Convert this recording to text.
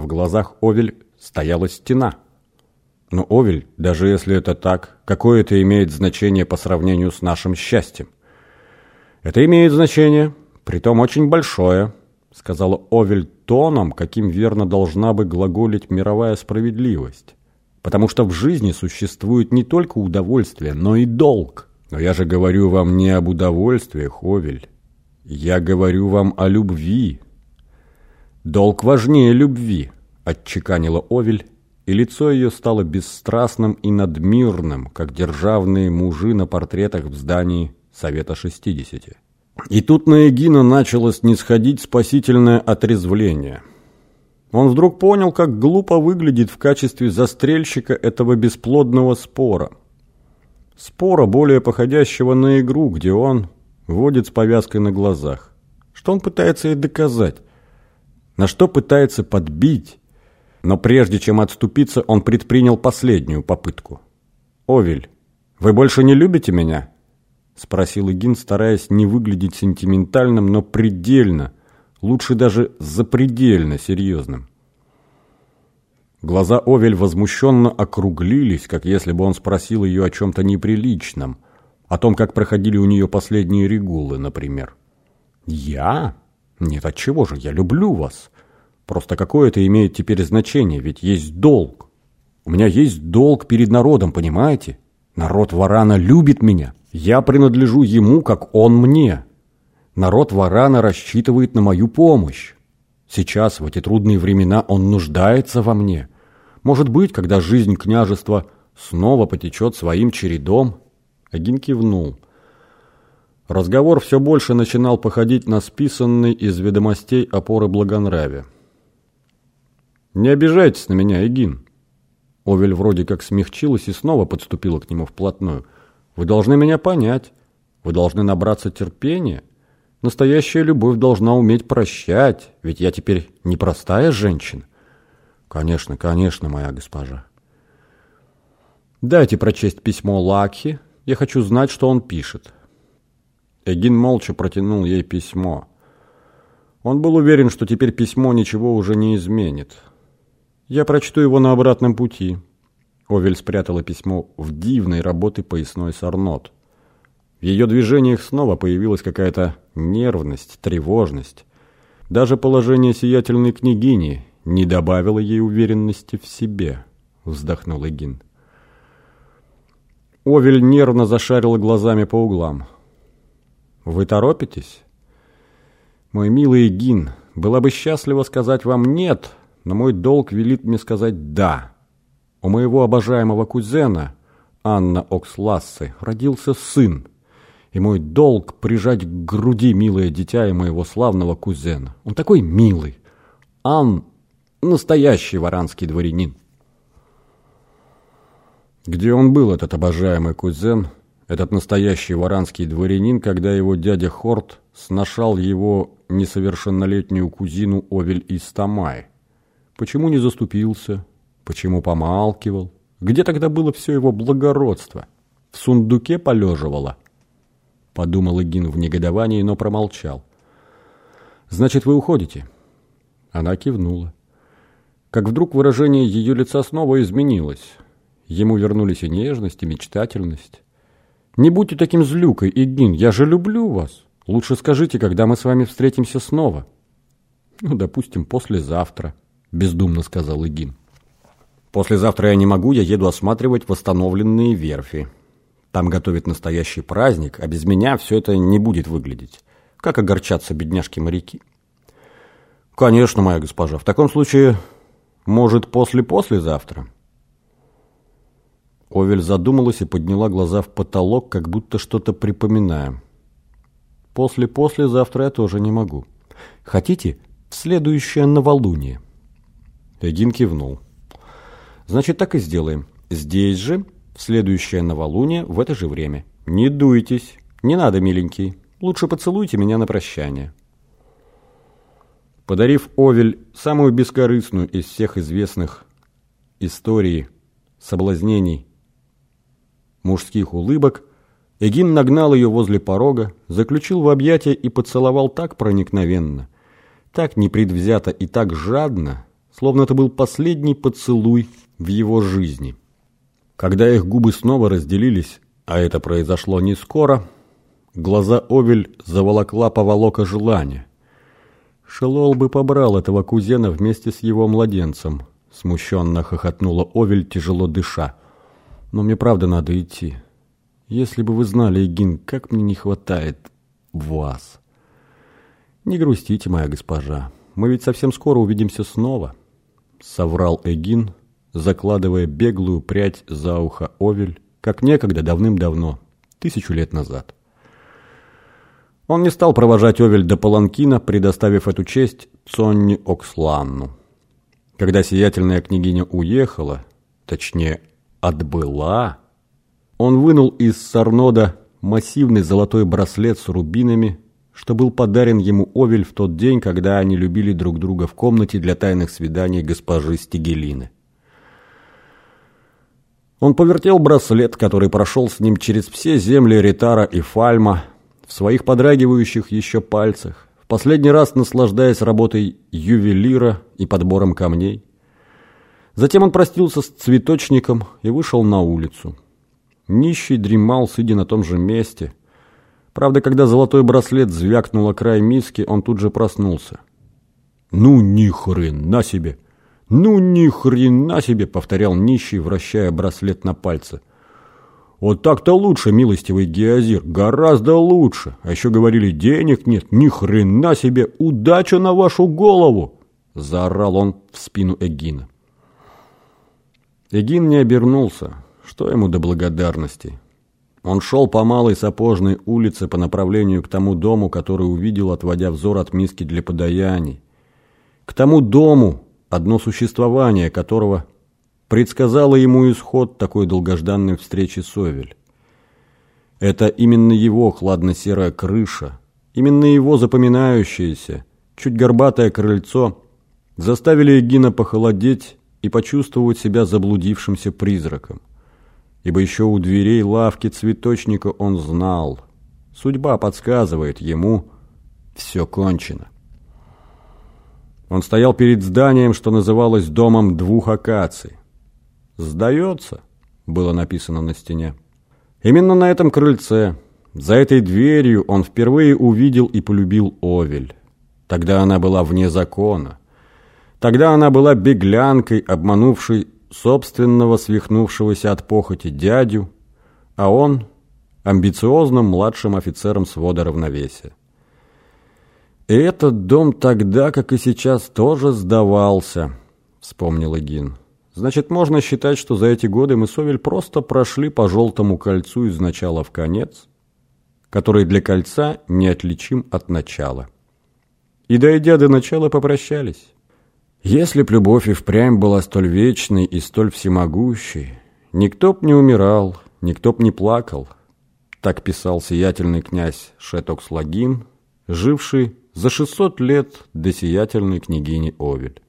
В глазах Овель стояла стена. Но, Овель, даже если это так, какое это имеет значение по сравнению с нашим счастьем? Это имеет значение, притом очень большое, сказала Овель тоном, каким верно должна бы глаголить мировая справедливость. Потому что в жизни существует не только удовольствие, но и долг. Но я же говорю вам не об удовольствиях, Овель. Я говорю вам о любви. Долг важнее любви, отчеканила Овель, и лицо ее стало бесстрастным и надмирным, как державные мужи на портретах в здании Совета 60. И тут на Эгина началось нисходить спасительное отрезвление. Он вдруг понял, как глупо выглядит в качестве застрельщика этого бесплодного спора. Спора, более походящего на игру, где он водит с повязкой на глазах. Что он пытается ей доказать? На что пытается подбить? Но прежде чем отступиться, он предпринял последнюю попытку. «Овель, вы больше не любите меня?» Спросил Игин, стараясь не выглядеть сентиментальным, но предельно, лучше даже запредельно серьезным. Глаза Овель возмущенно округлились, как если бы он спросил ее о чем-то неприличном, о том, как проходили у нее последние регулы, например. «Я? Нет, от чего же? Я люблю вас. Просто какое это имеет теперь значение, ведь есть долг. У меня есть долг перед народом, понимаете? Народ Варана любит меня. Я принадлежу ему, как он мне. Народ Варана рассчитывает на мою помощь. Сейчас, в эти трудные времена, он нуждается во мне. Может быть, когда жизнь княжества снова потечет своим чередом. Агин кивнул. Разговор все больше начинал походить на списанный из ведомостей опоры благонравия. «Не обижайтесь на меня, Эгин!» Овель вроде как смягчилась и снова подступила к нему вплотную. «Вы должны меня понять. Вы должны набраться терпения. Настоящая любовь должна уметь прощать, ведь я теперь не простая женщина. Конечно, конечно, моя госпожа. Дайте прочесть письмо Лакхи. Я хочу знать, что он пишет. Эгин молча протянул ей письмо. Он был уверен, что теперь письмо ничего уже не изменит. Я прочту его на обратном пути. Овель спрятала письмо в дивной работы поясной сорнот. В ее движениях снова появилась какая-то нервность, тревожность. Даже положение сиятельной княгини не добавило ей уверенности в себе, вздохнул Эгин. Овель нервно зашарила глазами по углам. «Вы торопитесь?» «Мой милый Эгин, была бы счастлива сказать вам «нет», но мой долг велит мне сказать «да». У моего обожаемого кузена, Анна Окслассы, родился сын, и мой долг прижать к груди милое дитя и моего славного кузена. Он такой милый. Ан – настоящий варанский дворянин. Где он был, этот обожаемый кузен, этот настоящий варанский дворянин, когда его дядя Хорт сношал его несовершеннолетнюю кузину Овель из Тамай? Почему не заступился? Почему помалкивал? Где тогда было все его благородство? В сундуке полеживало – подумал Игин в негодовании, но промолчал. «Значит, вы уходите?» Она кивнула. Как вдруг выражение ее лица снова изменилось. Ему вернулись и нежность, и мечтательность. «Не будьте таким злюкой, Игин, я же люблю вас. Лучше скажите, когда мы с вами встретимся снова». «Ну, допустим, послезавтра», — бездумно сказал Игин. «Послезавтра я не могу, я еду осматривать восстановленные верфи. Там готовят настоящий праздник, а без меня все это не будет выглядеть. Как огорчаться бедняжки-моряки? Конечно, моя госпожа. В таком случае, может, после-послезавтра? Овель задумалась и подняла глаза в потолок, как будто что-то припоминая. После-послезавтра я тоже не могу. Хотите, в следующее новолуние? Эгин кивнул. Значит, так и сделаем. Здесь же следующее новолуние в это же время. Не дуйтесь. Не надо, миленький. Лучше поцелуйте меня на прощание. Подарив Овель самую бескорыстную из всех известных историй соблазнений мужских улыбок, Эгин нагнал ее возле порога, заключил в объятия и поцеловал так проникновенно, так непредвзято и так жадно, словно это был последний поцелуй в его жизни. Когда их губы снова разделились, а это произошло не скоро, глаза Овель заволокла поволока желания. Шелол бы побрал этого кузена вместе с его младенцем, смущенно хохотнула Овель, тяжело дыша. Но мне правда надо идти. Если бы вы знали, Эгин, как мне не хватает вас. Не грустите, моя госпожа. Мы ведь совсем скоро увидимся снова, соврал Эгин, закладывая беглую прядь за ухо Овель, как некогда давным-давно, тысячу лет назад. Он не стал провожать Овель до Паланкина, предоставив эту честь Цонни Оксланну. Когда сиятельная княгиня уехала, точнее, отбыла, он вынул из сарнода массивный золотой браслет с рубинами, что был подарен ему Овель в тот день, когда они любили друг друга в комнате для тайных свиданий госпожи Стигелины. Он повертел браслет, который прошел с ним через все земли Ритара и Фальма, в своих подрагивающих еще пальцах, в последний раз наслаждаясь работой ювелира и подбором камней. Затем он простился с цветочником и вышел на улицу. Нищий дремал, сидя на том же месте. Правда, когда золотой браслет звякнул о край миски, он тут же проснулся. «Ну, ни хрена себе! Ну, ни хрена себе!» — повторял нищий, вращая браслет на пальце. Вот так-то лучше, милостивый Геозир, гораздо лучше. А еще говорили, денег нет, ни хрена себе, удача на вашу голову!» Заорал он в спину Эгина. Эгин не обернулся. Что ему до благодарности? Он шел по малой сапожной улице по направлению к тому дому, который увидел, отводя взор от миски для подаяний. К тому дому, одно существование которого предсказала ему исход такой долгожданной встречи с Овель. Это именно его хладно-серая крыша, именно его запоминающееся, чуть горбатое крыльцо заставили Эгина похолодеть и почувствовать себя заблудившимся призраком. Ибо еще у дверей лавки цветочника он знал, судьба подсказывает ему, все кончено. Он стоял перед зданием, что называлось домом двух акаций. «Сдается», — было написано на стене. Именно на этом крыльце, за этой дверью он впервые увидел и полюбил Овель. Тогда она была вне закона. Тогда она была беглянкой, обманувшей собственного свихнувшегося от похоти дядю, а он – амбициозным младшим офицером свода равновесия. И этот дом тогда, как и сейчас, тоже сдавался, вспомнил Эгин. Значит, можно считать, что за эти годы мы с Овель просто прошли по желтому кольцу из начала в конец, который для кольца неотличим от начала. И, дойдя до начала, попрощались. Если б любовь и впрямь была столь вечной и столь всемогущей, никто б не умирал, никто б не плакал. Так писал сиятельный князь Шетокслагин, живший за 600 лет до сиятельной княгини Овель.